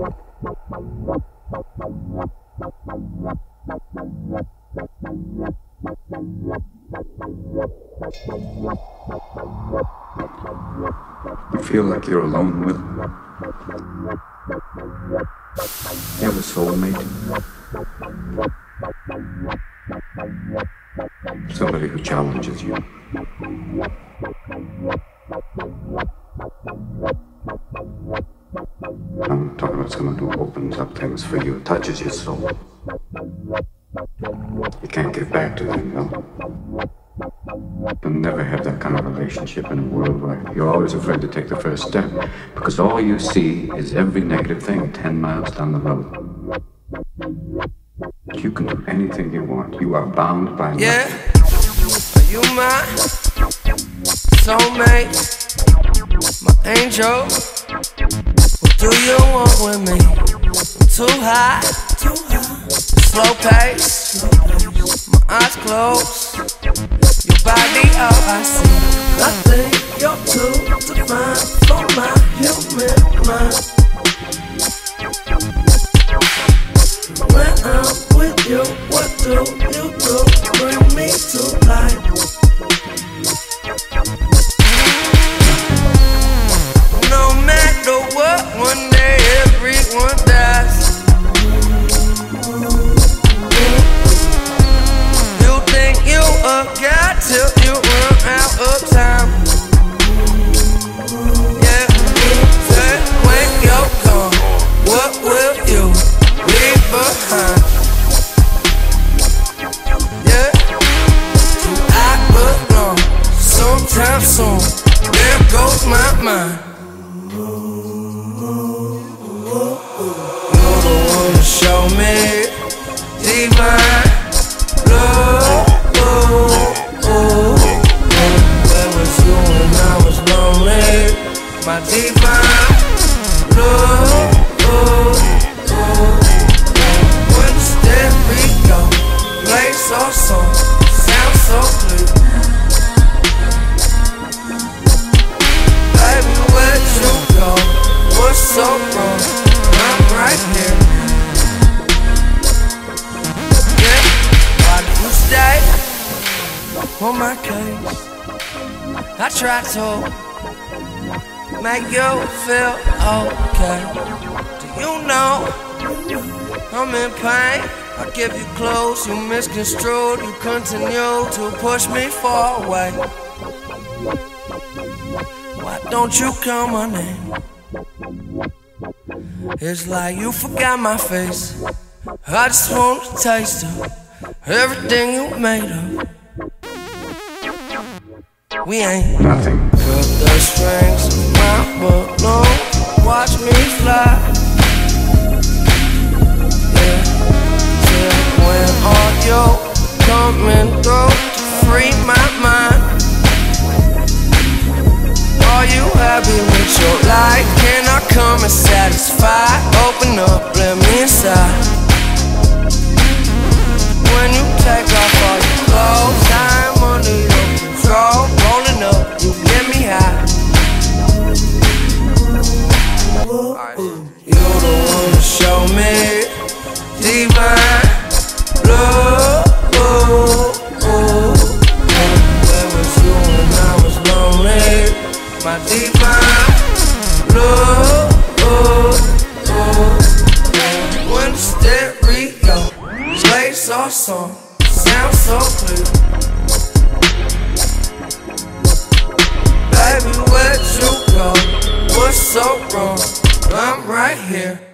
What? You feel like you're alone with You have a soulmate. Somebody who challenges you. I'm talking about someone who opens up things for you, touches your soul. You can't give back to them, no. Never have that kind of relationship in a world where you're always afraid to take the first step because all you see is every negative thing 10 miles down the road. You can do anything you want. You are bound by nothing. Yeah, are you my soulmate, my angel? What do you want with me? I'm too high, too high. Slow pace, my eyes closed. I see. I think you're too divine for my human mind. Show me divine love. Oh, oh, oh. Where was you when I was lonely? My divine on my case? I try to make you feel okay. Do you know I'm in pain? I give you close, you misconstrued, you continue to push me far away. Why don't you call my name? It's like you forgot my face. I just want to taste of everything you made of. We ain't Nothing. cut the strings of my balloon. Watch me fly. Yeah, till when all you coming through to free my mind. Are you happy with your life? Can I come and satisfy? You the one to show me divine love. Where was you when I was lonely? My divine love. The stereo plays our song. Yeah.